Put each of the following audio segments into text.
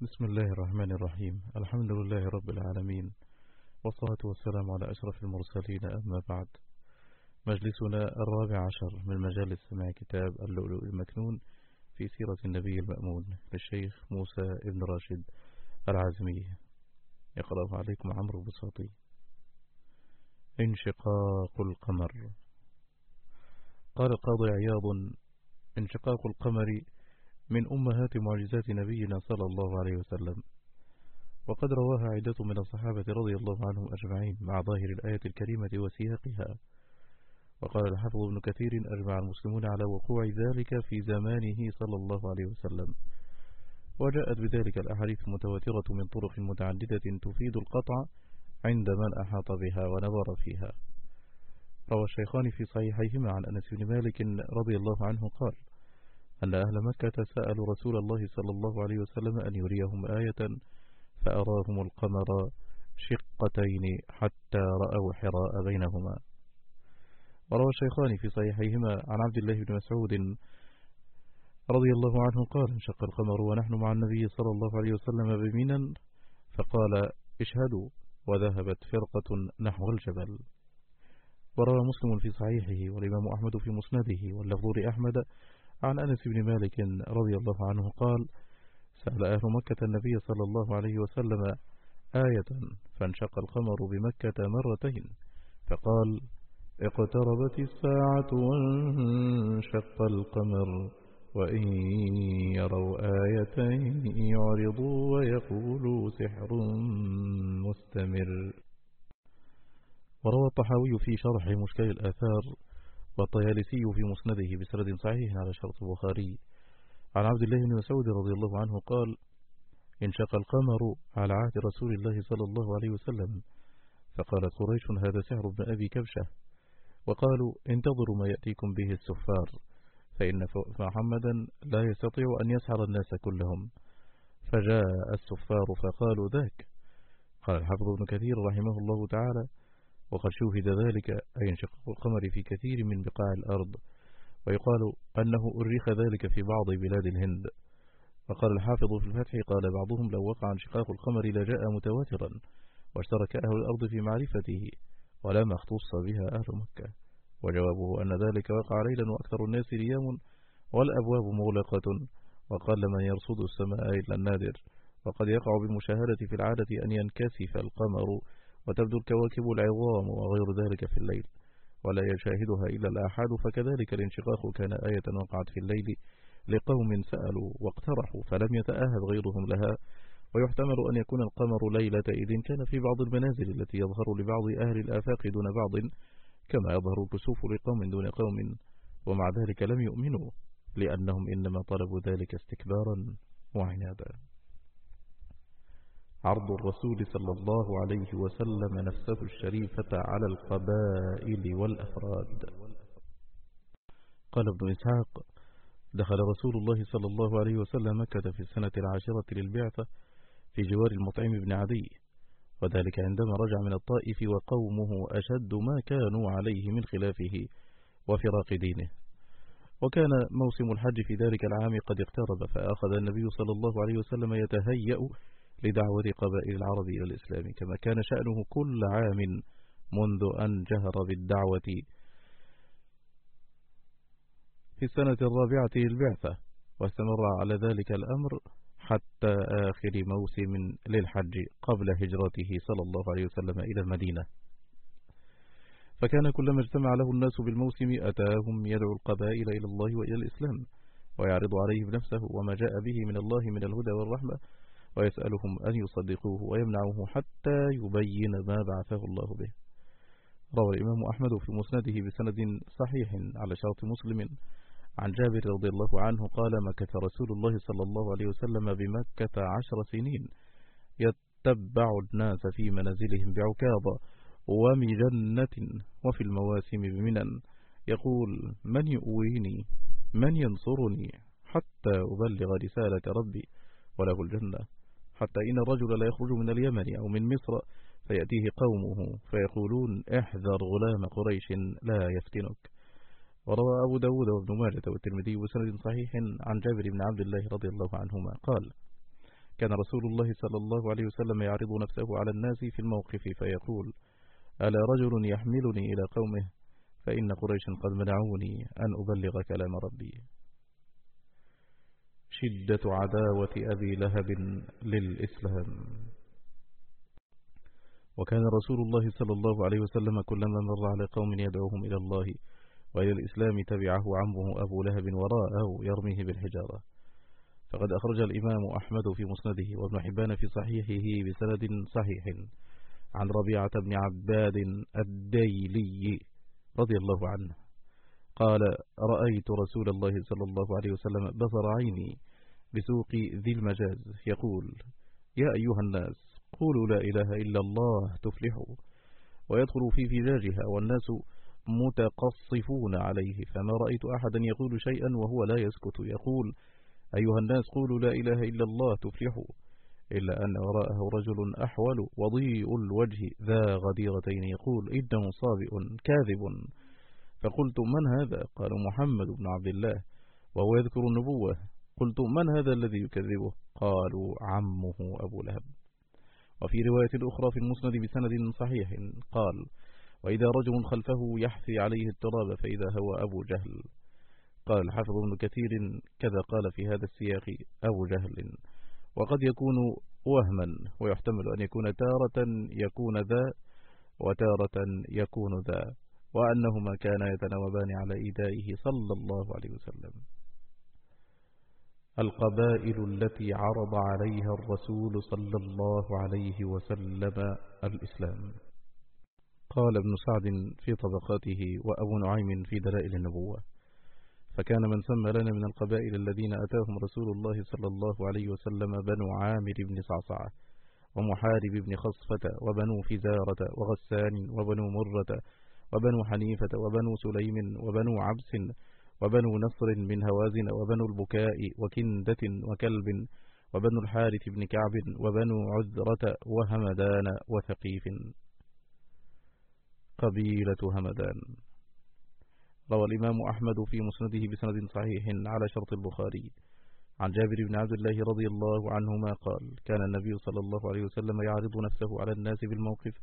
بسم الله الرحمن الرحيم الحمد لله رب العالمين والصلاة والسلام على أشرف المرسلين أما بعد مجلسنا الرابع عشر من مجالس سماع كتاب اللؤلؤ المكنون في سيرة النبي المأمون للشيخ موسى ابن راشد العزمي يقرأه عليكم عمرو بساطي انشقاق القمر قال القاضي عياض انشقاق القمر من أمهات معجزات نبينا صلى الله عليه وسلم. وقد رواها عدة من الصحابة رضي الله عنهم أجمعين مع ظاهر الآية الكريمة وسياقها. وقال الحافظ ابن كثير أجمع المسلمون على وقوع ذلك في زمانه صلى الله عليه وسلم. وجاءت بذلك الأحاديث المتواترة من طرق متعددة تفيد القطع عند من أحاط بها ونظر فيها. روى الشيخان في صحيحيهما عن أنس بن مالك رضي الله عنه قال أن أهل مكة سألوا رسول الله صلى الله عليه وسلم أن يريهم آية فأراهم القمر شقتين حتى رأوا حراء بينهما. وروى الشيخان في صحيحيهما عن عبد الله بن مسعود رضي الله عنه قال انشق القمر ونحن مع النبي صلى الله عليه وسلم بمنا فقال اشهدوا وذهبت فرقة نحو الجبل. وروى مسلم في صحيحه والإمام أحمد في مسنده واللفظ لأحمد عن أنس بن مالك رضي الله عنه قال سأل أهل مكة النبي صلى الله عليه وسلم آية فانشق القمر بمكة مرتين فقال اقتربت الساعة وانشق القمر وإن يروا آية يعرضوا ويقولوا سحر مستمر. وروى الطحاوي في شرح مشكل الآثار والطيالسي في مسنده بسرد صحيح على شرط البخاري. عن عبد الله بن مسعود رضي الله عنه قال انشق القمر على عهد رسول الله صلى الله عليه وسلم فقالت قريش هذا سحر ابن أبي كبشة. وقالوا انتظروا ما يأتيكم به السفار فإن محمدا لا يستطيع أن يسحر الناس كلهم. فجاء السفار فقالوا ذاك. قال الحافظ ابن كثير رحمه الله تعالى وقد شوهد ذلك أي انشقاق القمر في كثير من بقاع الأرض ويقال أنه أرخ ذلك في بعض بلاد الهند. وقال الحافظ في الفتح قال بعضهم لو وقع انشقاق القمر لجاء متواترا واشترك أهل الأرض في معرفته ولما اختص بها أهل مكة. وجوابه أن ذلك وقع ليلا وأكثر الناس نيام والأبواب مغلقة وقال من يرصد السماء إلا النادر. وقد يقع بالمشاهدة في العادة أن ينكسف القمر وتبدو الكواكب العظام وغير ذلك في الليل ولا يشاهدها إلا الآحاد فكذلك الانشقاق كان آية وقعت في الليل لقوم سألوا واقترحوا فلم يتأهب غيرهم لها ويحتمل أن يكون القمر ليلة إذ كان في بعض المنازل التي يظهر لبعض أهل الآفاق دون بعض كما يظهر الكسوف لقوم دون قوم ومع ذلك لم يؤمنوا لأنهم إنما طلبوا ذلك استكبارا وعنادا. عرض الرسول صلى الله عليه وسلم نفسه الشريفة على القبائل والأفراد. قال ابن إسحاق دخل رسول الله صلى الله عليه وسلم مكة في السنة العاشرة للبعثة في جوار المطعم بن عدي وذلك عندما رجع من الطائف وقومه أشد ما كانوا عليه من خلافه وفراق دينه. وكان موسم الحج في ذلك العام قد اقترب فأخذ النبي صلى الله عليه وسلم يتهيأ لدعوة قبائل العرب إلى الإسلام كما كان شأنه كل عام منذ أن جهر بالدعوة. في السنة الرابعة للبعثة واستمر على ذلك الأمر حتى آخر موسم للحج قبل هجرته صلى الله عليه وسلم إلى المدينة. فكان كلما اجتمع له الناس بالموسم أتاهم يدعو القبائل إلى الله وإلى الإسلام ويعرض عليهم نفسه وما جاء به من الله من الهدى والرحمة. ويسألهم أن يصدقوه ويمنعوه حتى يبين ما بعثه الله به. روى الإمام أحمد في مسنده بسند صحيح على شرط مسلم. عن جابر رضي الله عنه قال مكث رسول الله صلى الله عليه وسلم بمكة عشر سنين يتبع الناس في منازلهم بعكاظ ومجنة وفي المواسم بمنن. يقول من يؤويني؟ من ينصرني حتى أبلغ رسالة ربي وله الجنة. حتى إن الرجل لا يخرج من اليمن أو من مصر فيأتيه قومه فيقولون احذر غلام قريش لا يفتنك. وروى أبو داود وابن ماجة والترمذي بسند صحيح عن جابر بن عبد الله رضي الله عنهما قال كان رسول الله صلى الله عليه وسلم يعرض نفسه على الناس في الموقف فيقول ألا رجل يحملني إلى قومه؟ فإن قريش قد منعوني أن أبلغ كلام ربي. شدة عداوة أبي لهب للإسلام. وكان رسول الله صلى الله عليه وسلم كلما مر على قوم يدعوهم إلى الله وإلى الإسلام تبعه عمه أبو لهب وراءه يرميه بالحجارة. فقد أخرج الإمام أحمد في مسنده وابن حبان في صحيحه بسند صحيح. عن ربيعة بن عباد الديلي رضي الله عنه. قال رأيت رسول الله صلى الله عليه وسلم بصر عيني بسوق ذي المجاز. يقول يا أيها الناس قولوا لا إله إلا الله تفلحوا. ويدخل في فجاجها والناس متقصفون عليه. فما رأيت أحدا يقول شيئا وهو لا يسكت. يقول أيها الناس قولوا لا إله إلا الله تفلحوا. إلا أن وراءه رجل أحول وضيء الوجه ذا غديرتين يقول إنه صابئ كاذب. فقلت من هذا؟ قال محمد بن عبد الله وهو يذكر النبوة. قلت من هذا الذي يكذبه؟ قالوا عمه أبو لهب. وفي رواية أخرى في المسند بسند صحيح قال وإذا رجل خلفه يحفي عليه التراب فإذا هو أبو جهل. قال الحافظ ابن كثير كذا قال في هذا السياق أبو جهل. وقد يكون وهما ويحتمل أن يكون تارة يكون ذا وتارة يكون ذا. وأنهما كانا يتناوبان على إيدائه صلى الله عليه وسلم. القبائل التي عرض عليها الرسول صلى الله عليه وسلم الإسلام. قال ابن سعد في طبقاته وأبو نعيم في دلائل النبوة. فكان من سمى لنا من القبائل الذين أتاهم رسول الله صلى الله عليه وسلم بنو عامر بن صعصعة ومحارب بن خصفة وبنو فزارة وغسان وبنو مرة وبنو حنيفة وبنو سليم وبنو عبس وبنو نصر من هوازن وبنو البكاء وكندة وكلب وبنو الحارث بن كعب وبنو عذرة وهمدان وثقيف. قبيلة همدان. روى الإمام أحمد في مسنده بسند صحيح على شرط البخاري. عن جابر بن عبد الله رضي الله عنهما قال كان النبي صلى الله عليه وسلم يعرض نفسه على الناس بالموقف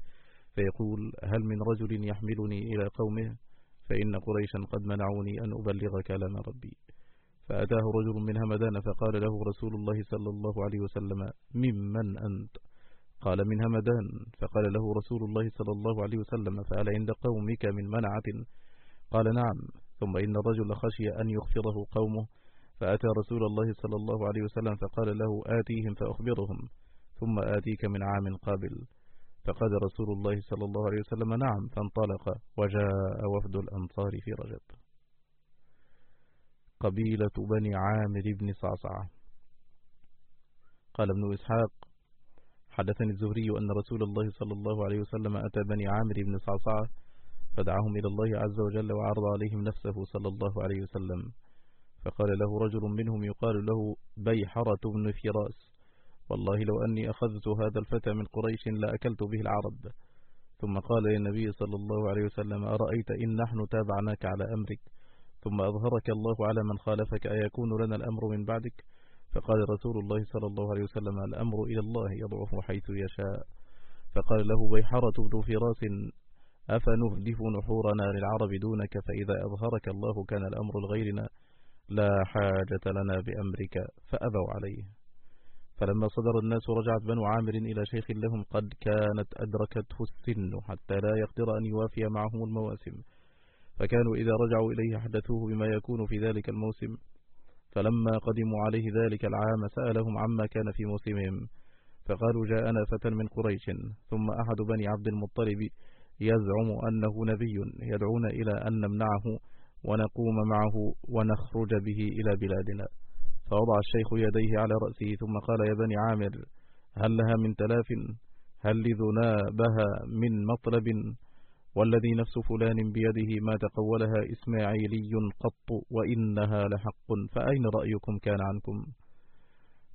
فيقول هل من رجل يحملني إلى قومه؟ فإن قريشا قد منعوني أن أبلغ كلام ربي. فأتاه رجل من همدان فقال له رسول الله صلى الله عليه وسلم ممن أنت؟ قال من همدان. فقال له رسول الله صلى الله عليه وسلم فهل عند قومك من منعة؟ قال نعم. ثم إن الرجل خشي أن يخفضه قومه. فأتى رسول الله صلى الله عليه وسلم فقال له آتيهم فأخبرهم. ثم آتيك من عام قابل. فقال رسول الله صلى الله عليه وسلم نعم فانطلق وجاء وفد الأنصار في رجب. قبيلة بني عامر بن صعصعة. قال ابن إسحاق حدثني الزهري أن رسول الله صلى الله عليه وسلم أتى بني عامر بن صعصعة فدعاهم إلى الله عز وجل وعرض عليهم نفسه صلى الله عليه وسلم. فقال له رجل منهم يقال له بيحرة بن فراس. والله لو أني أخذت هذا الفتى من قريش لأكلت به العرب. ثم قال للنبي صلى الله عليه وسلم أرأيت إن نحن تابعناك على أمرك؟ ثم أظهرك الله على من خالفك أيكون لنا الأمر من بعدك؟ فقال رسول الله صلى الله عليه وسلم الأمر إلى الله يضعه حيث يشاء. فقال له بيحرة بن فراس أفنهدف نحورنا للعرب دونك؟ فإذا أظهرك الله كان الأمر لغيرنا لا حاجة لنا بأمرك فأبوا عليه. فلما صدر الناس رجعت بنو عامر إلى شيخ لهم قد كانت أدركته السن حتى لا يقدر أن يوافي معهم المواسم. فكانوا إذا رجعوا إليه حدثوه بما يكون في ذلك الموسم. فلما قدموا عليه ذلك العام سألهم عما كان في موسمهم. فقالوا جاءنا فتى من قريش ثم أحد بني عبد المطلب يزعم أنه نبي يدعون إلى أن نمنعه ونقوم معه ونخرج به إلى بلادنا. فوضع الشيخ يديه على رأسه ثم قال يا بني عامر هل لها من تلاف؟ هل لذنابها من مطلب؟ والذي نفس فلان بيده ما تقولها إسماعيلي قط وإنها لحق فأين رأيكم كان عنكم؟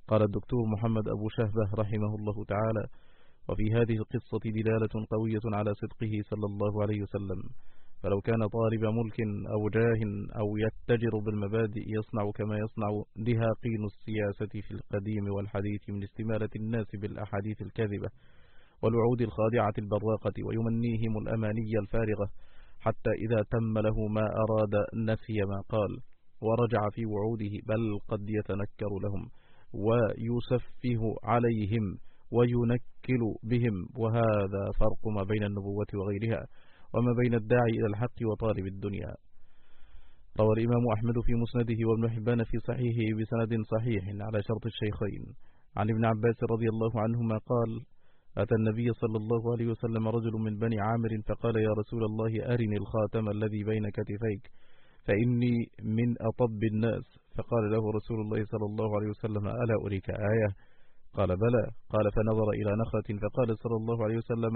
قال الدكتور محمد أبو شهبة رحمه الله تعالى وفي هذه القصة دلالة قوية على صدقه صلى الله عليه وسلم. فلو كان طالب ملك أو جاه أو يتجر بالمبادئ يصنع كما يصنع دهاقين السياسة في القديم والحديث من استمالة الناس بالأحاديث الكاذبة والوعود الخادعة البراقة ويمنيهم الأماني الفارغة حتى إذا تم له ما أراد نسي ما قال ورجع في وعوده بل قد يتنكر لهم ويسفه عليهم وينكل بهم وهذا فرق ما بين النبوة وغيرها. وما بين الداعي إلى الحق وطالب الدنيا. روى الإمام أحمد في مسنده وابن حبان في صحيحه بسند صحيح على شرط الشيخين. عن ابن عباس رضي الله عنهما قال أتى النبي صلى الله عليه وسلم رجل من بني عامر فقال يا رسول الله أرني الخاتم الذي بين كتفيك فإني من أطب الناس. فقال له رسول الله صلى الله عليه وسلم ألا أريك آية؟ قال بلى. قال فنظر إلى نخلة. فقال صلى الله عليه وسلم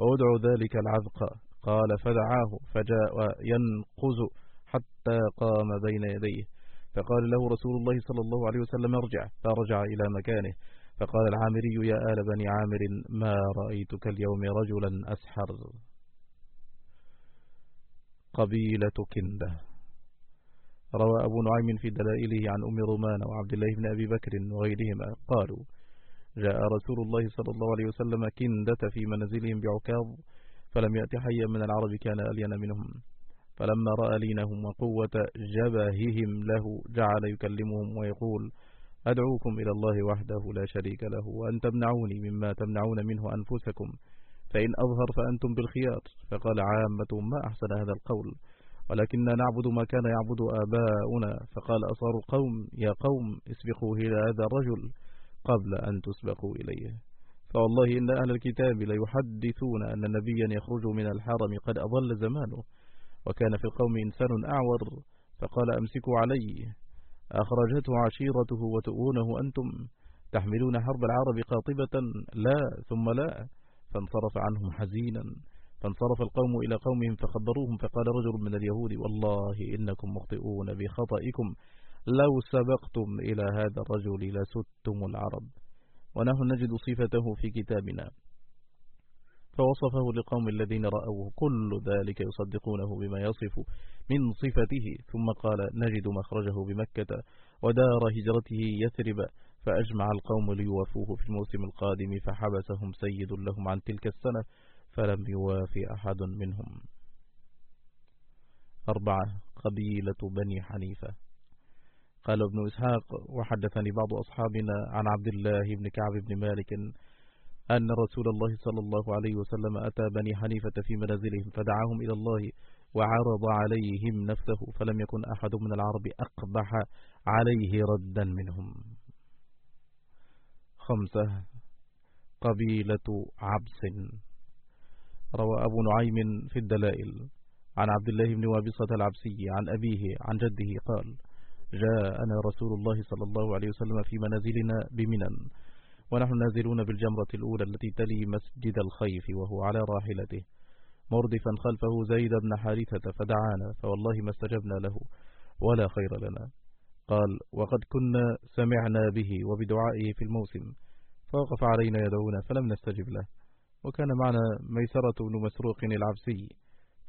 أدعو ذلك العذق. قال فدعاه فجاء ينقز حتى قام بين يديه. فقال له رسول الله صلى الله عليه وسلم ارجع. فرجع إلى مكانه. فقال العامري يا آل بني عامر ما رأيتك اليوم رجلا أسحر قبيلة كندة روى أبو نعيم في دلائله عن أم رومان وعبد الله بن أبي بكر وغيرهما. قالوا جاء رسول الله صلى الله عليه وسلم كندة في منزلهم بعكاظ فلم يأت حيا من العرب كان ألين منهم. فلما رأى لينهم وقوة جبههم له جعل يكلمهم ويقول أدعوكم إلى الله وحده لا شريك له وأن تمنعوني مما تمنعون منه أنفسكم. فإن أظهر فأنتم بالخيار. فقال عامة ما أحسن هذا القول؟ ولكننا نعبد ما كان يعبد آباؤنا. فقال أصار القوم يا قوم اسبقوا إلى هذا الرجل قبل أن تسبقوا إليه. فوالله إن أهل الكتاب ليحدثون أن نبيا يخرج من الحرم قد أضل زمانه وكان في القوم إنسان أعور فقال أمسكوا عليه. أخرجته عشيرته وتؤونه أنتم تحملون حرب العرب قاطبة؟ لا ثم لا. فانصرف عنهم حزينا. فانصرف القوم إلى قومهم فخبروهم فقال رجل من اليهود والله إنكم مخطئون بخطئكم. لو سبقتم إلى هذا الرجل لستم العرب. ونحن نجد صفته في كتابنا. فوصفه لقوم الذين رأوه كل ذلك يصدقونه بما يصف من صفته. ثم قال نجد مخرجه بمكة ودار هجرته يثرب فأجمع القوم ليوافوه في الموسم القادم فحبسهم سيد لهم عن تلك السنة فلم يوافي أحد منهم. أربعة قبيلة بني حنيفة. قال ابن إسحاق وحدثني بعض أصحابنا عن عبد الله بن كعب بن مالك أن رسول الله صلى الله عليه وسلم أتى بني حنيفة في منازلهم فدعاهم إلى الله وعرض عليهم نفسه فلم يكن أحد من العرب أقبح عليه ردا منهم. خمسة قبيلة عبس. روى أبو نعيم في الدلائل. عن عبد الله بن وابصة العبسي عن أبيه عن جده قال جاءنا رسول الله صلى الله عليه وسلم في منازلنا بمنن ونحن نازلون بالجمرة الأولى التي تلي مسجد الخيف وهو على راحلته. مردفا خلفه زيد بن حارثة فدعانا فوالله ما استجبنا له ولا خير لنا. قال وقد كنا سمعنا به وبدعائه في الموسم فوقف علينا يدعونا فلم نستجب له. وكان معنا ميسرة بن مسروق العبسي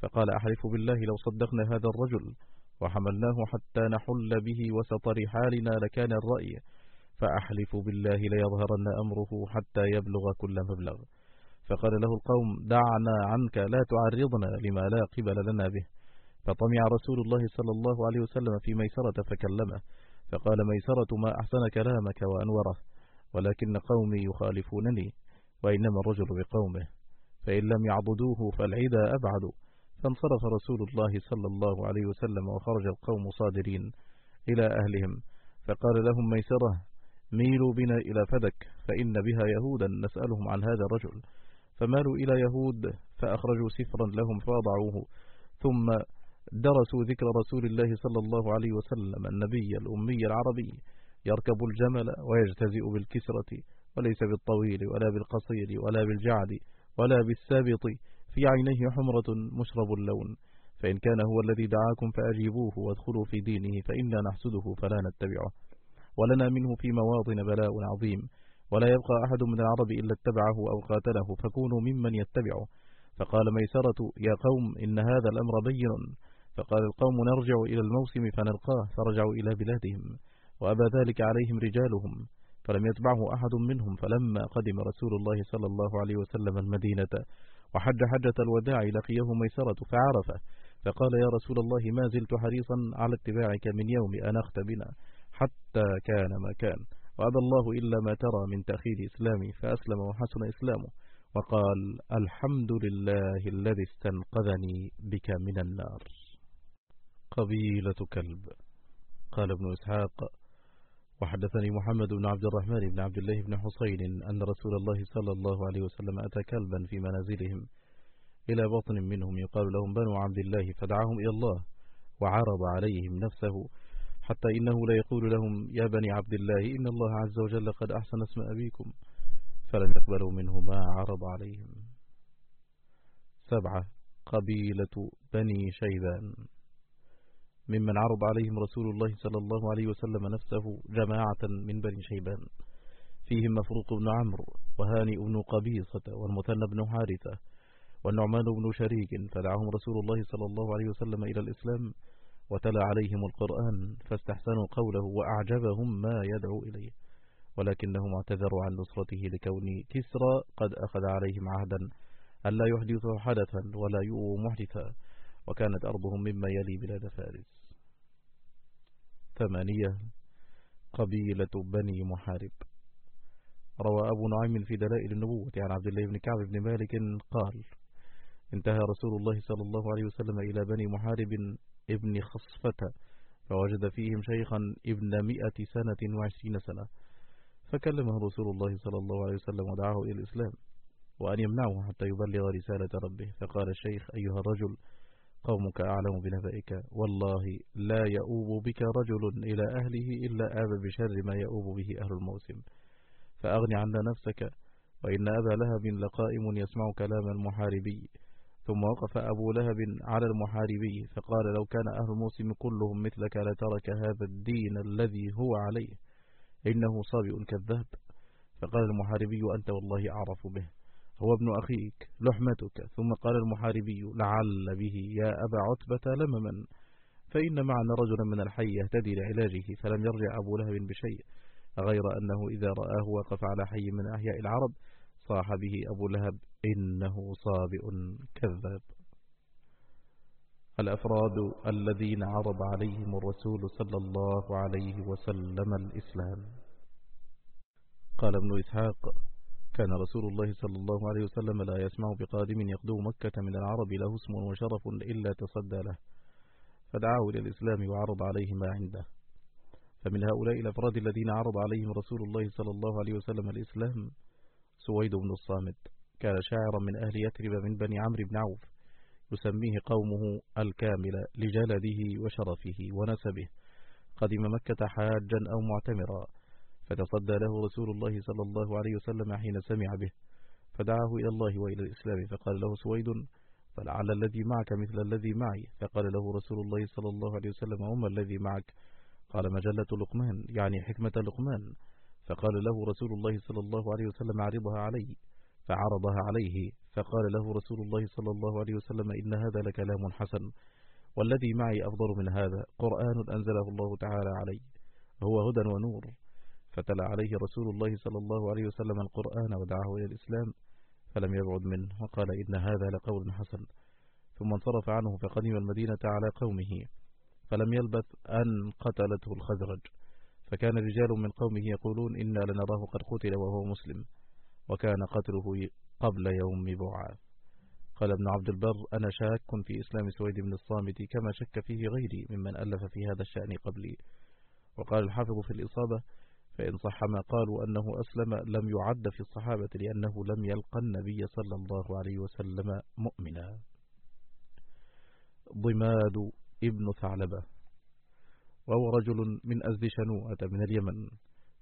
فقال أحلف بالله لو صدقنا هذا الرجل وحملناه حتى نحل به وسط رحالنا لكان الرأي. فأحلف بالله ليظهرن أمره حتى يبلغ كل مبلغ. فقال له القوم دعنا عنك لا تعرضنا لما لا قبل لنا به. فطمع رسول الله صلى الله عليه وسلم في ميسرة فكلمه. فقال ميسرة ما أحسن كلامك وأنوره؟ ولكن قومي يخالفونني وإنما الرجل بقومه. فإن لم يعضدوه فالعدا أبعد. فانصرف رسول الله صلى الله عليه وسلم وخرج القوم صادرين إلى أهلهم. فقال لهم ميسرة ميلوا بنا إلى فدك فإن بها يهودا نسألهم عن هذا الرجل. فمالوا إلى يهود فأخرجوا سفرا لهم فوضعوه. ثم درسوا ذكر رسول الله صلى الله عليه وسلم النبي الأمي العربي. يركب الجمل ويجتزئ بالكسرة وليس بالطويل ولا بالقصير ولا بالجعد ولا بالسابط. في عينيه حمرة مشرب اللون. فإن كان هو الذي دعاكم فأجيبوه وادخلوا في دينه فإنا نحسده فلا نتبعه. ولنا منه في مواطن بلاء عظيم. ولا يبقى أحد من العرب إلا اتبعه أو قاتله فكونوا ممن يتبعه. فقال ميسرة يا قوم إن هذا الأمر بين. فقال القوم نرجع إلى الموسم فنلقاه فرجعوا إلى بلادهم. وأبى ذلك عليهم رجالهم فلم يتبعه أحد منهم. فلما قدم رسول الله صلى الله عليه وسلم المدينة وحج حجة الوداع لقيه ميسرة فعرفه فقال يا رسول الله ما زلت حريصا على اتباعك من يوم أنخت بنا حتى كان ما كان. وأبى الله إلا ما ترى من تأخير إسلامي فأسلم وحسن إسلامه وقال الحمد لله الذي استنقذني بك من النار. قبيلة كلب قال ابن إسحاق وحدثني محمد بن عبد الرحمن بن عبد الله بن حسين أن رسول الله صلى الله عليه وسلم أتى كلبا في منازلهم إلى بطن منهم يقال لهم بنو عبد الله فدعاهم إلى الله وعرض عليهم نفسه حتى إنه لا يقول لهم يا بني عبد الله إن الله عز وجل قد أحسن اسم أبيكم فلم يقبلوا منه ما عرض عليهم. سبعة. قبيلة بني شيبان. ممن عرض عليهم رسول الله صلى الله عليه وسلم نفسه جماعة من بني شيبان. فيهم مفروق بن عمرو وهانئ بن قبيصة والمثنى بن حارثة والنعمان بن شريك. فدعهم رسول الله صلى الله عليه وسلم إلى الإسلام وتلا عليهم القرآن فاستحسنوا قوله وأعجبهم ما يدعو إليه. ولكنهم اعتذروا عن نصرته لكون كسرى قد أخذ عليهم عهدا ألا يحدثوا حدثا ولا يؤوا محدثا وكانت أرضهم مما يلي بلاد فارس. ثمانية قبيلة بني محارب. روى أبو نعيم في دلائل النبوة عن عبد الله بن كعب بن مالك قال انتهى رسول الله صلى الله عليه وسلم إلى بني محارب ابن خصفة فوجد فيهم شيخا ابن مئة سنة وعشرين سنة. فكلمه رسول الله صلى الله عليه وسلم ودعاه إلى الإسلام وأن يمنعه حتى يبلغ رسالة ربه. فقال الشيخ أيها الرجل قومك أعلم بنبئك. والله لا يؤوب بك رجل إلى أهله إلا آب بشر ما يؤوب به أهل الموسم. فأغني عنا نفسك وإن أبا لهب لقائم يسمع كلام المحاربي. ثم وقف أبو لهب على المحاربي فقال لو كان أهل الموسم كلهم مثلك لترك هذا الدين الذي هو عليه إنه صابئ كذاب فقال المحاربي أنت والله أعرف به. هو ابن أخيك لحمتك. ثم قال المحاربي لعل به يا أبا عتبة لمما. فإن معنا رجلا من الحي يهتدي لعلاجه فلم يرجع أبو لهب بشيء غير أنه إذا رآه وقف على حي من أحياء العرب صاح به أبو لهب إنه صابئ كذاب. الأفراد الذين عرض عليهم الرسول صلى الله عليه وسلم الإسلام. قال ابن إسحاق كان رسول الله صلى الله عليه وسلم لا يسمع بقادم يقدو مكة من العرب له اسم وشرف إلا تصدى له. فدعاه إلى الإسلام وعرض عليه ما عنده. فمن هؤلاء الأفراد الذين عرض عليهم رسول الله صلى الله عليه وسلم الإسلام سويد بن الصامت. كان شاعرا من أهل يثرب من بني عمرو بن عوف يسميه قومه الكامل لجلده وشرفه ونسبه. قدم مكة حاجا أو معتمرا. فتصدى له رسول الله صلى الله عليه وسلم حين سمع به فدعاه إلى الله وإلى الإسلام فقال له سويد فلعل الذي معك مثل الذي معي. فقال له رسول الله صلى الله عليه وسلم وما الذي معك؟ قال مجلة لقمان يعني حكمة لقمان. فقال له رسول الله صلى الله عليه وسلم عرضها علي. فعرضها عليه. فقال له رسول الله صلى الله عليه وسلم إن هذا لكلام حسن والذي معي أفضل من هذا قرآن أنزله الله تعالى علي هو هدى ونور. فتلا عليه رسول الله صلى الله عليه وسلم القرآن ودعاه إلى الإسلام فلم يبعد منه وقال إن هذا لقول حسن. ثم انصرف عنه فقدم المدينة على قومه فلم يلبث أن قتلته الخزرج. فكان رجال من قومه يقولون إنا لنراه قد قتل وهو مسلم وكان قتله قبل يوم بعاث قال ابن عبد البر أنا شاك في إسلام سويد بن الصامت كما شك فيه غيري ممن ألف في هذا الشأن قبلي. وقال الحافظ في الإصابة فإن صح ما قالوا أنه أسلم لم يعد في الصحابة لأنه لم يلقى النبي صلى الله عليه وسلم مؤمنا. ضماد ابن ثعلبة. وهو رجل من أزد شنوءة من اليمن.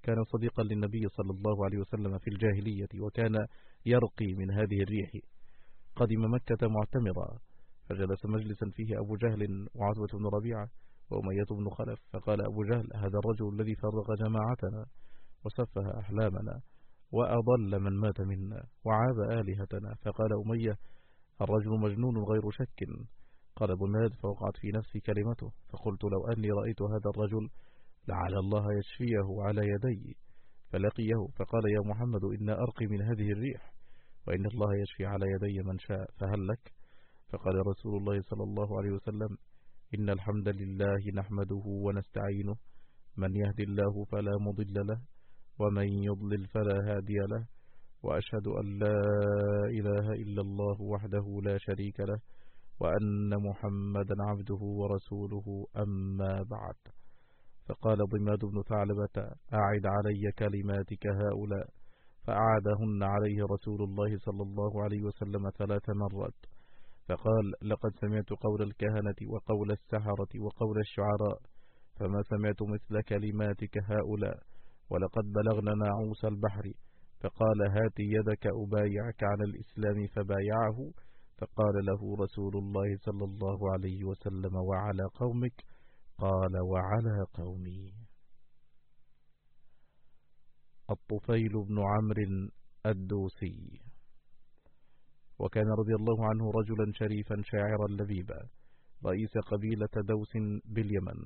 كان صديقا للنبي صلى الله عليه وسلم في الجاهلية وكان يرقي من هذه الريح. قدم مكة معتمرا. فجلس مجلسا فيه أبو جهل وعزوة بن ربيعة. وأمية بن خلف فقال أبو جهل هذا الرجل الذي فرق جماعتنا وسفه أحلامنا وأضل من مات منا وعاب آلهتنا. فقال أمية الرجل مجنون غير شك. قال بناد فوقعت في نفسي كلمته فقلت لو أني رأيت هذا الرجل لعل الله يشفيه على يدي فلقيه فقال يا محمد إن أرقي من هذه الريح وإن الله يشفي على يدي من شاء فهل لك؟ فقال رسول الله صلى الله عليه وسلم إن الحمد لله نحمده ونستعينه. من يهدي الله فلا مضل له ومن يضلل فلا هادي له. وأشهد أن لا إله إلا الله وحده لا شريك له وأن محمدا عبده ورسوله. أما بعد فقال ضماد بن ثعلبة أعد علي كلماتك هؤلاء. فأعادهن عليه رسول الله صلى الله عليه وسلم ثلاث مرات. فقال لقد سمعت قول الكهنة وقول السحرة وقول الشعراء فما سمعت مثل كلماتك هؤلاء ولقد بلغنا ناعوس البحر فقال هات يدك أبايعك على الإسلام فبايعه فقال له رسول الله صلى الله عليه وسلم وعلى قومك قال وعلى قومي. الطفيل بن عمرو الدوسي. وكان رضي الله عنه رجلا شريفا شاعرا لبيبا رئيس قبيلة دوس باليمن.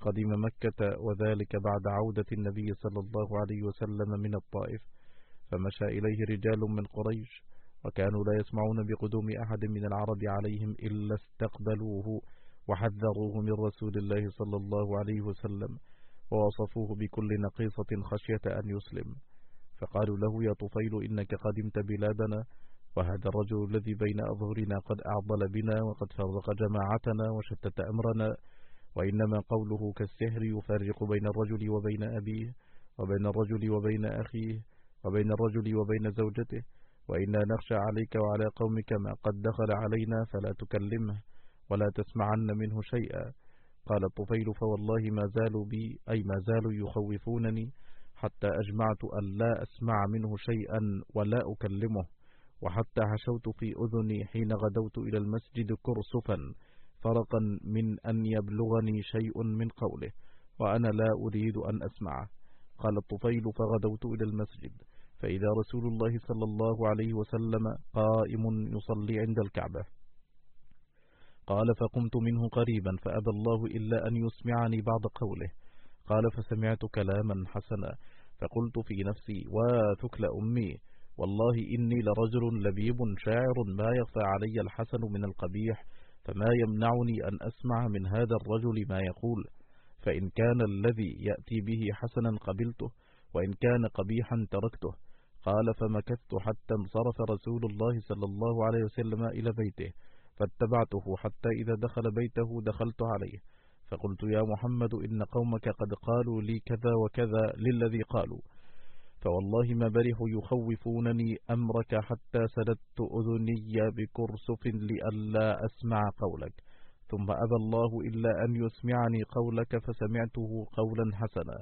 قدم مكة وذلك بعد عودة النبي صلى الله عليه وسلم من الطائف فمشى إليه رجال من قريش وكانوا لا يسمعون بقدوم أحد من العرب عليهم إلا استقبلوه وحذروه من رسول الله صلى الله عليه وسلم ووصفوه بكل نقيصة خشية أن يسلم. فقالوا له يا طفيل إنك قدمت بلادنا وهذا الرجل الذي بين أظهرنا قد أعضل بنا وقد فرق جماعتنا وشتت أمرنا وإنما قوله كالسحر يفرق بين الرجل وبين أبيه وبين الرجل وبين أخيه وبين الرجل وبين زوجته وإنا نخشى عليك وعلى قومك ما قد دخل علينا فلا تكلمه ولا تسمعن منه شيئا. قال الطفيل فوالله ما زالوا بي أي ما زالوا يخوفونني حتى أجمعت أن لا أسمع منه شيئا ولا أكلمه. وحتى حشوت في أذني حين غدوت إلى المسجد كرسفا فرقا من أن يبلغني شيء من قوله وأنا لا أريد أن أسمعه. قال الطفيل فغدوت إلى المسجد فإذا رسول الله صلى الله عليه وسلم قائم يصلي عند الكعبة. قال فقمت منه قريبا فأبى الله إلا أن يسمعني بعض قوله. قال فسمعت كلاما حسنا فقلت في نفسي وثكل أمي والله إني لرجل لبيب شاعر ما يخفى علي الحسن من القبيح فما يمنعني أن أسمع من هذا الرجل ما يقول. فإن كان الذي يأتي به حسنا قبلته وإن كان قبيحا تركته. قال فمكثت حتى انصرف رسول الله صلى الله عليه وسلم إلى بيته فاتبعته حتى إذا دخل بيته دخلت عليه. فقلت يا محمد إن قومك قد قالوا لي كذا وكذا للذي قالوا. فوالله ما بره يخوفونني أمرك حتى سددت أذني بكرسف لئلا أسمع قولك. ثم أبى الله إلا أن يسمعني قولك فسمعته قولا حسنا.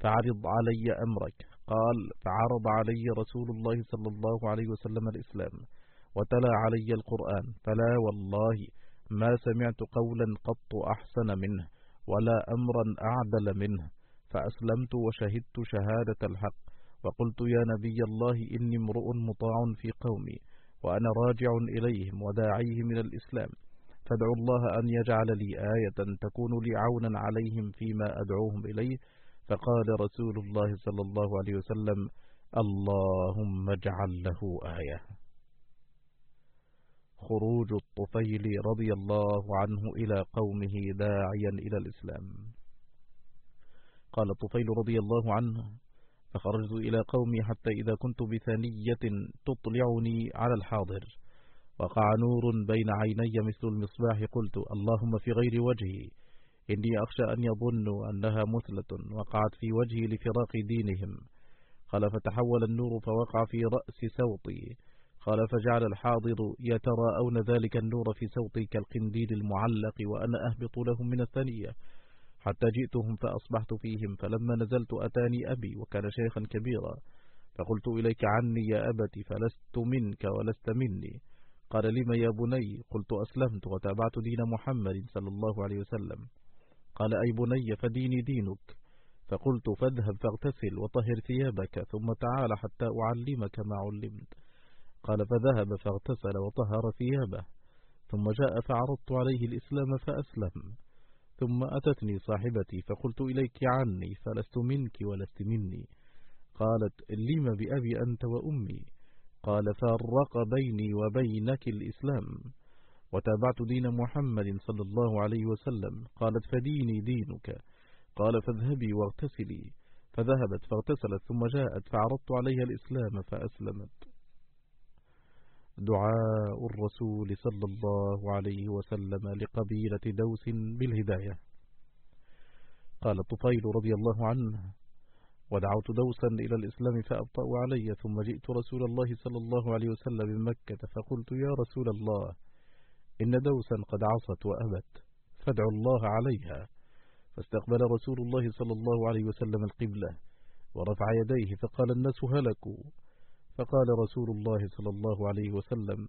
فعرض علي أمرك. قال فعرض علي رسول الله صلى الله عليه وسلم الإسلام وتلا علي القرآن. فلا والله ما سمعت قولا قط أحسن منه ولا أمرا أعدل منه. فأسلمت وشهدت شهادة الحق. وقلت يا نبي الله إني امرؤ مطاع في قومي وأنا راجع إليهم وداعيهم من الإسلام. فادعوا الله أن يجعل لي آية تكون لي عونا عليهم فيما أدعوهم إليه. فقال رسول الله صلى الله عليه وسلم اللهم اجعل له آية. خروج الطفيل رضي الله عنه إلى قومه داعيا إلى الإسلام. قال الطفيل رضي الله عنه فخرجت إلى قومي حتى إذا كنت بثنية تطلعني على الحاضر. وقع نور بين عيني مثل المصباح قلت اللهم في غير وجهي. إني أخشى أن يظنوا أنها مثلة وقعت في وجهي لفراق دينهم. قال فتحول النور فوقع في رأس سوطي قال فجعل الحاضر يتراءون ذلك النور في سوطي كالقنديل المعلق وأنا أهبط لهم من الثانية. حتى جئتهم فأصبحت فيهم فلما نزلت أتاني أبي وكان شيخا كبيرا فقلت إليك عني يا أبت فلست منك ولست مني. قال لم يا بني؟ قلت أسلمت وتابعت دين محمد صلى الله عليه وسلم. قال أي بني فديني دينك. فقلت فاذهب فاغتسل وطهر ثيابك ثم تعال حتى أعلمك ما علمت. قال فذهب فاغتسل وطهر ثيابه ثم جاء فعرضت عليه الإسلام فأسلم. ثم أتتني صاحبتي فقلت إليك عني فلست منك ولست مني. قالت لم بأبي أنت وأمي؟ قال فرق بيني وبينك الإسلام. وتابعت دين محمد صلى الله عليه وسلم. قالت فديني دينك. قال فاذهبي واغتسلي. فذهبت فاغتسلت ثم جاءت فعرضت عليها الإسلام فأسلمت. دعاء الرسول صلى الله عليه وسلم لقبيلة دوس بالهداية. قال الطفيل رضي الله عنه ودعوت دوسا إلى الإسلام فأبطأوا علي ثم جئت رسول الله صلى الله عليه وسلم من مكة فقلت يا رسول الله إن دوسا قد عصت وأبت فادعوا الله عليها. فاستقبل رسول الله صلى الله عليه وسلم القبلة ورفع يديه فقال الناس هلكوا. فقال رسول الله صلى الله عليه وسلم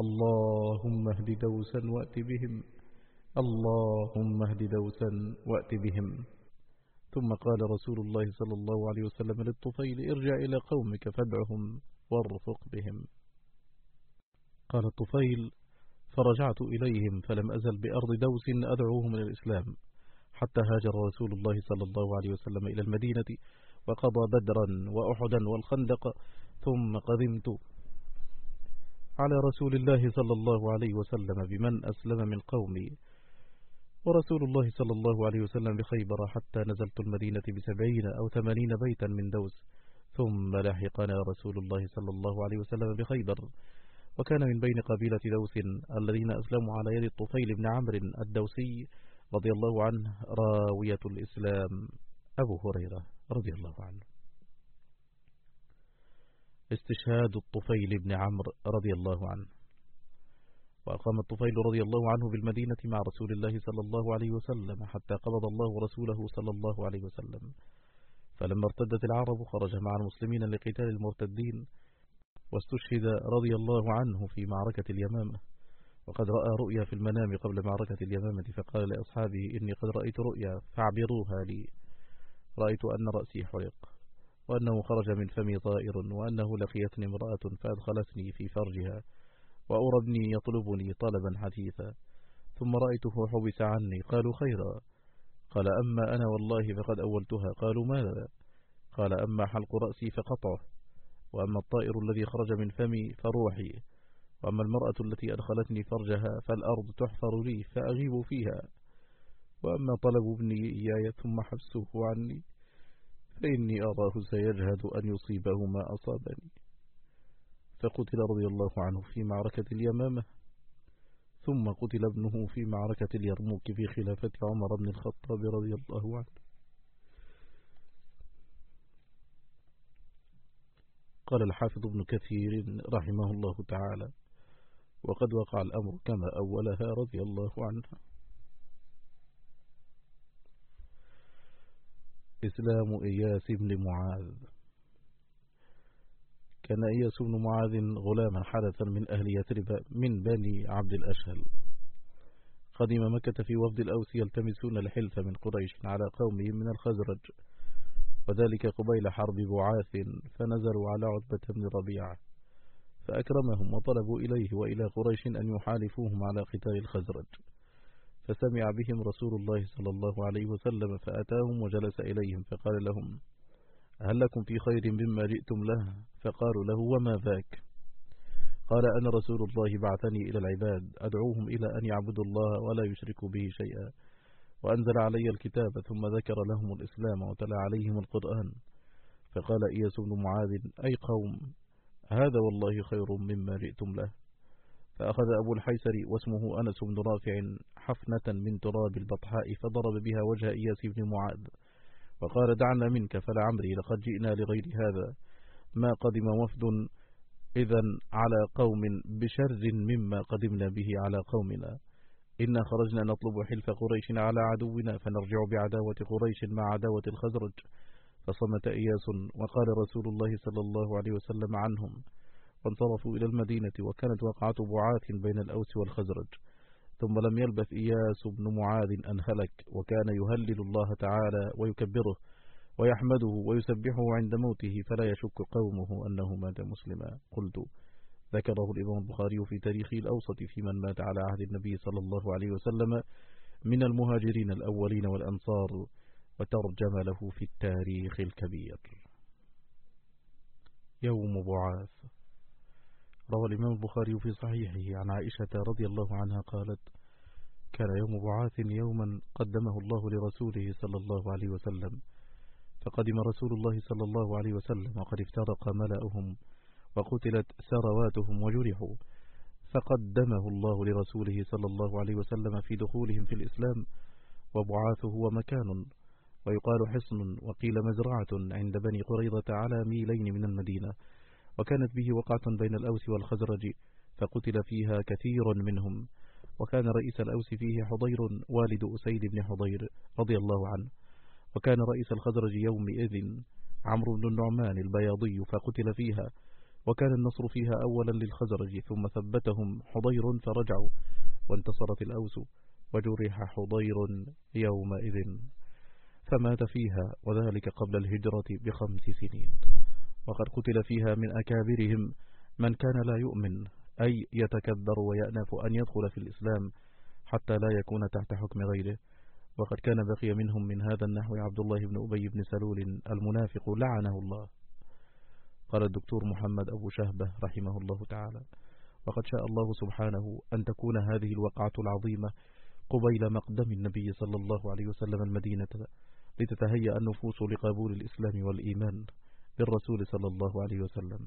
اللهم اهد دوسا وأت بهم اللهم اهد دوسا وأت بهم. ثم قال رسول الله صلى الله عليه وسلم للطفيل ارجع إلى قومك فادعهم وارفق بهم. قال الطفيل فرجعت إليهم فلم أزل بأرض دوس أدعوهم إلى الإسلام حتى هاجر رسول الله صلى الله عليه وسلم إلى المدينة وقضى بدرا وأحدا والخندق ثم قدمت على رسول الله صلى الله عليه وسلم بمن أسلم من قومي. ورسول الله صلى الله عليه وسلم بخيبر حتى نزلت المدينة بسبعين أو ثمانين بيتا من دوس. ثم لحقنا رسول الله صلى الله عليه وسلم بخيبر. وكان من بين قبيلة دوس الذين أسلموا على يد الطفيل بن عمرو الدوسي رضي الله عنه راوية الإسلام. أبو هريرة رضي الله عنه. استشهاد الطفيل بن عمرو رضي الله عنه. وأقام الطفيل رضي الله عنه بالمدينة مع رسول الله صلى الله عليه وسلم حتى قبض الله رسوله صلى الله عليه وسلم. فلما ارتدت العرب خرج مع المسلمين لقتال المرتدين واستشهد رضي الله عنه في معركة اليمامة. وقد رأى رؤيا في المنام قبل معركة اليمامة فقال لأصحابه إني قد رأيت رؤيا فاعبروها لي. رأيت أن رأسي حرق. وأنه خرج من فمي طائر وأنه لقيتني امرأة فأدخلتني في فرجها وأرى ابني يطلبني طلبا حثيثا ثم رأيته حبس عني قالوا خيرا. قال أما أنا والله فقد أولتها قالوا ماذا؟ قال أما حلق رأسي فقطعه وأما الطائر الذي خرج من فمي فروحي وأما المرأة التي أدخلتني فرجها فالأرض تحفر لي فأغيب فيها وأما طلب ابني إياي ثم حبسه عني. فإني أراه سيجهد أن يصيبه ما أصابني. فقتل رضي الله عنه في معركة اليمامة ثم قتل ابنه في معركة اليرموك في خلافة عمر بن الخطاب رضي الله عنه. قال الحافظ ابن كثير رحمه الله تعالى وقد وقع الأمر كما أولها رضي الله عنها. إسلام إياس بن معاذ. كان إياس بن معاذ غلاما حدثا من أهل يثرب من بني عبد الأشهل. قدم مكة في وفد الأوس يلتمسون الحلف من قريش على قومهم من الخزرج وذلك قبيل حرب بعاث فنزلوا على عتبة بن ربيعة فأكرمهم وطلبوا إليه وإلى قريش أن يحالفوهم على قتال الخزرج. فسمع بهم رسول الله صلى الله عليه وسلم فأتاهم وجلس إليهم فقال لهم هل لكم في خير مما جئتم له؟ فقالوا له وما ذاك؟ قال أنا رسول الله بعثني إلى العباد أدعوهم إلى أن يعبدوا الله ولا يشركوا به شيئا. وأنزل علي الكتاب ثم ذكر لهم الإسلام وتلا عليهم القرآن. فقال إياس بن معاذ أي قوم هذا والله خير مما جئتم له. فأخذ أبو الحيسر واسمه أنس بن رافع حفنة من تراب البطحاء فضرب بها وجه إياس بن معاذ وقال دعنا منك فلعمري لقد جئنا لغير هذا. ما قدم وفد إذا على قوم بشر مما قدمنا به على قومنا. إنا خرجنا نطلب حلف قريش على عدونا فنرجع بعداوة قريش مع عداوة الخزرج. فصمت إياس وقال رسول الله صلى الله عليه وسلم عنهم فانصرفوا إلى المدينة وكانت وقعة بعاث بين الأوس والخزرج. ثم لم يلبث إياس بن معاذ أن هلك وكان يهلل الله تعالى ويكبره ويحمده ويسبحه عند موته فلا يشك قومه أنه مات مسلما. قلت ذكره الإمام البخاري في تاريخه الأوسط في من مات على عهد النبي صلى الله عليه وسلم من المهاجرين الأولين والأنصار وترجم له في التاريخ الكبير. يوم بعاث. روى الإمام البخاري في صحيحه عن عائشة رضي الله عنها قالت كان يوم بعاث يوما قدمه الله لرسوله صلى الله عليه وسلم. فقدم رسول الله صلى الله عليه وسلم وقد افترق ملأهم وقتلت سرواتهم وجرحوا. فقدمه الله لرسوله صلى الله عليه وسلم في دخولهم في الإسلام وبعاثه ومكان ويقال حصن وقيل مزرعة عند بني قريضة على ميلين من المدينة. وكانت به وقعة بين الأوس والخزرج فقتل فيها كثير منهم. وكان رئيس الأوس فيه حضير والد أسيد بن حضير رضي الله عنه. وكان رئيس الخزرج يومئذ عمرو بن النعمان البياضي فقتل فيها. وكان النصر فيها أولا للخزرج ثم ثبتهم حضير فرجعوا وانتصرت الأوس وجرح حضير يومئذ. فمات فيها وذلك قبل الهجرة بخمس سنين. وقد قتل فيها من أكابرهم. من كان لا يؤمن أي يتكبر ويأنف أن يدخل في الإسلام حتى لا يكون تحت حكم غيره. وقد كان بقي منهم من هذا النحو عبد الله بن أبي بن سلول المنافق لعنه الله. قال الدكتور محمد أبو شهبة رحمه الله تعالى وقد شاء الله سبحانه أن تكون هذه الوقعة العظيمة قبيل مقدم النبي صلى الله عليه وسلم المدينة لتتهيأ النفوس لقبول الإسلام والإيمان. بالرسول صلى الله عليه وسلم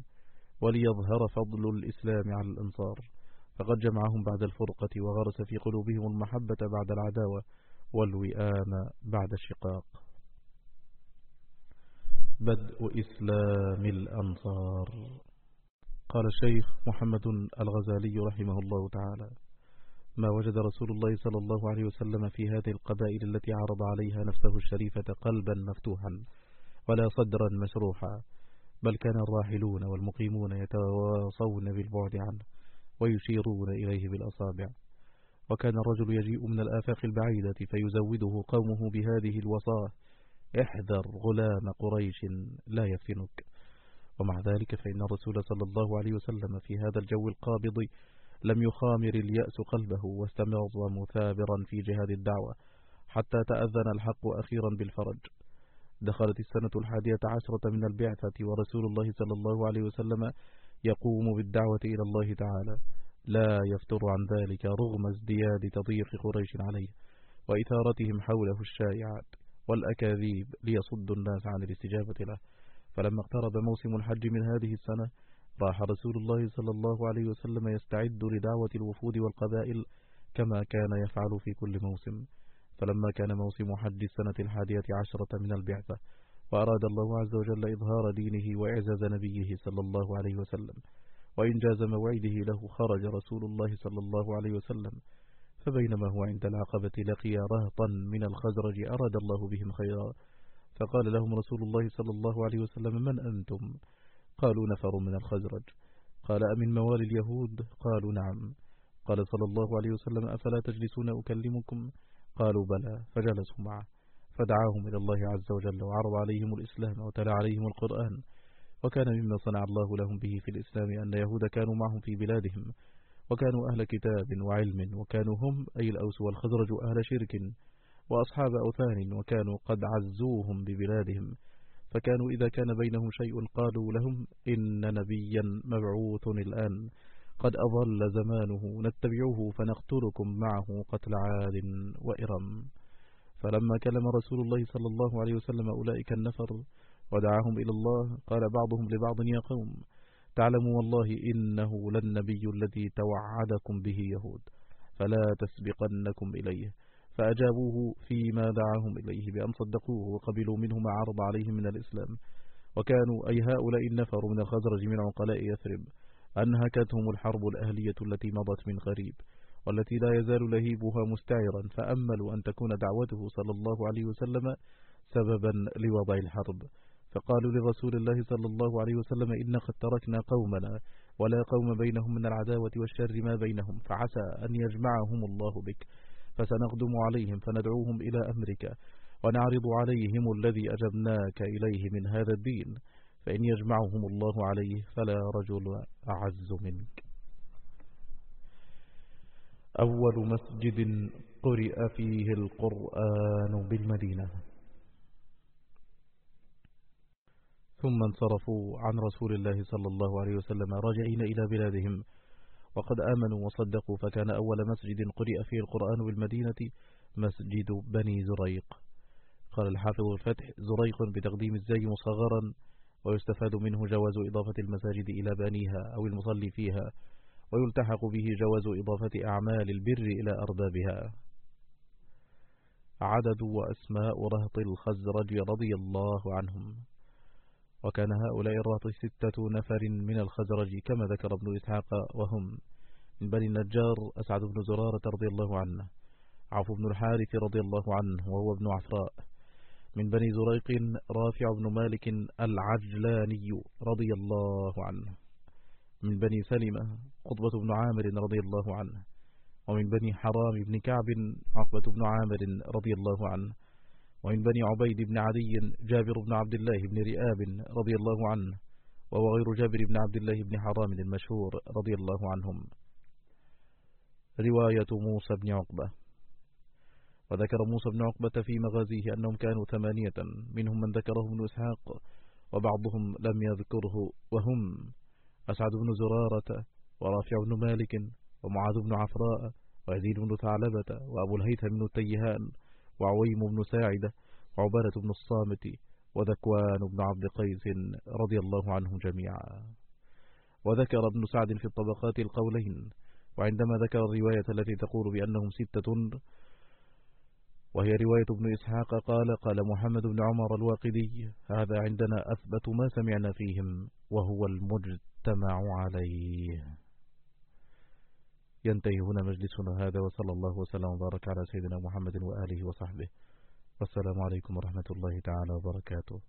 وليظهر فضل الإسلام على الأنصار. فقد جمعهم بعد الفرقة وغرس في قلوبهم المحبة بعد العداوة والوئام بعد الشقاق. بدء إسلام الأنصار. قال الشيخ محمد الغزالي رحمه الله تعالى ما وجد رسول الله صلى الله عليه وسلم في هذه القبائل التي عرض عليها نفسه الشريفة قلبا مفتوحا. ولا صدرا مشروحا بل كان الراحلون والمقيمون يتواصون بالبعد عنه ويشيرون إليه بالأصابع. وكان الرجل يجيء من الآفاق البعيدة فيزوده قومه بهذه الوصاة احذر غلام قريش لا يفتنك. ومع ذلك فإن الرسول صلى الله عليه وسلم في هذا الجو القابض لم يخامر اليأس قلبه واستمر مثابرا في جهاد الدعوة حتى تأذن الحق أخيرا بالفرج. دخلت السنة الحادية عشرة من البعثة ورسول الله صلى الله عليه وسلم يقوم بالدعوة إلى الله تعالى. لا يفتر عن ذلك رغم ازدياد تضييق قريش عليه وإثارتهم حوله الشائعات والأكاذيب ليصد الناس عن الاستجابة له. فلما اقترب موسم الحج من هذه السنة راح رسول الله صلى الله عليه وسلم يستعد لدعوة الوفود والقبائل كما كان يفعل في كل موسم. فلما كان موسم حج السنة الحادية عشرة من البعثة وأراد الله عز وجل إظهار دينه وإعزاز نبيه صلى الله عليه وسلم وإنجاز موعده له خرج رسول الله صلى الله عليه وسلم فبينما هو عند العقبة لقي رهطا من الخزرج أراد الله بهم خيرا فقال لهم رسول الله صلى الله عليه وسلم من أنتم؟ قالوا نفر من الخزرج. قال أمن موالي اليهود؟ قالوا نعم. قال صلى الله عليه وسلم أفلا تجلسون أكلمكم؟ قالوا بلى فجلسوا معه فدعاهم إلى الله عز وجل وعرض عليهم الإسلام وتلا عليهم القرآن وكان مما صنع الله لهم به في الإسلام أن يهود كانوا معهم في بلادهم وكانوا أهل كتاب وعلم وكانوا هم أي الأوس والخزرج أهل شرك وأصحاب أوثان وكانوا قد عزوهم ببلادهم فكانوا إذا كان بينهم شيء قالوا لهم إن نبيا مبعوث الآن. قد أضل زمانه نتبعه فنقتلكم معه قتل عاد وإرم. فلما كلم رسول الله صلى الله عليه وسلم أولئك النفر ودعاهم إلى الله قال بعضهم لبعض يا قوم تعلموا والله إنه للنبي الذي توعدكم به يهود فلا تسبقنكم إليه. فأجابوه فيما دعاهم إليه بأن صدقوه وقبلوا منه ما عرض عليهم من الإسلام. وكانوا أي هؤلاء النفر من الخزرج من عقلاء يثرب. أنهكتهم الحرب الأهلية التي مضت من قريب والتي لا يزال لهيبها مستعرا فأملوا أن تكون دعوته صلى الله عليه وسلم سببا لوضع الحرب. فقالوا لرسول الله صلى الله عليه وسلم إن قد تركنا قومنا ولا قوم بينهم من العداوة والشر ما بينهم فعسى أن يجمعهم الله بك فسنقدم عليهم فندعوهم إلى أمرك ونعرض عليهم الذي أجبناك إليه من هذا الدين. فإن يجمعهم الله عليه فلا رجل أعز منك. أول مسجد قرئ فيه القرآن بالمدينة. ثم انصرفوا عن رسول الله صلى الله عليه وسلم راجعين إلى بلادهم. وقد آمنوا وصدقوا فكان أول مسجد قرئ فيه القرآن بالمدينة مسجد بني زريق. قال الحافظ الفتح زريق بتقديم الزي مصغرا ويستفاد منه جواز إضافة المساجد إلى بنيها أو المصلي فيها ويلتحق به جواز إضافة أعمال البر إلى أربابها. عدد وأسماء رهط الخزرج رضي الله عنهم. وكان هؤلاء الرهط ستة نفر من الخزرج كما ذكر ابن إسحاق وهم. من بني النجار أسعد بن زرارة رضي الله عنه عوف بن الحارث رضي الله عنه وهو ابن عفراء. من بني زريق رافع بن مالك العجلاني رضي الله عنه. من بني سلمة قطبة بن عامر رضي الله عنه. ومن بني حرام بن كعب عقبة بن عامر رضي الله عنه. ومن بني عبيد بن عدي جابر بن عبد الله بن رئاب رضي الله عنه. وهو غير جابر بن عبد الله بن حرام المشهور رضي الله عنهم. رواية موسى بن عقبة. وذكر موسى بن عقبة في مغازيه أنهم كانوا ثمانية منهم من ذكره ابن إسحاق وبعضهم لم يذكره وهم أسعد بن زرارة ورافع بن مالك ومعاذ بن عفراء ويزيد بن ثعلبة وأبو الهيثم بن التيهان وعويم بن ساعدة وعبادة بن الصامت وذكوان بن عبد قيس رضي الله عنهم جميعا. وذكر ابن سعد في الطبقات القولين وعندما ذكر الرواية التي تقول بأنهم ستة وهي رواية ابن إسحاق قال قال محمد بن عمر الواقدي هذا عندنا أثبت ما سمعنا فيهم وهو المجتمع عليه. ينتهي هنا مجلسنا هذا وصلى الله وسلم وبارك على سيدنا محمد وآله وصحبه. والسلام عليكم ورحمة الله تعالى وبركاته.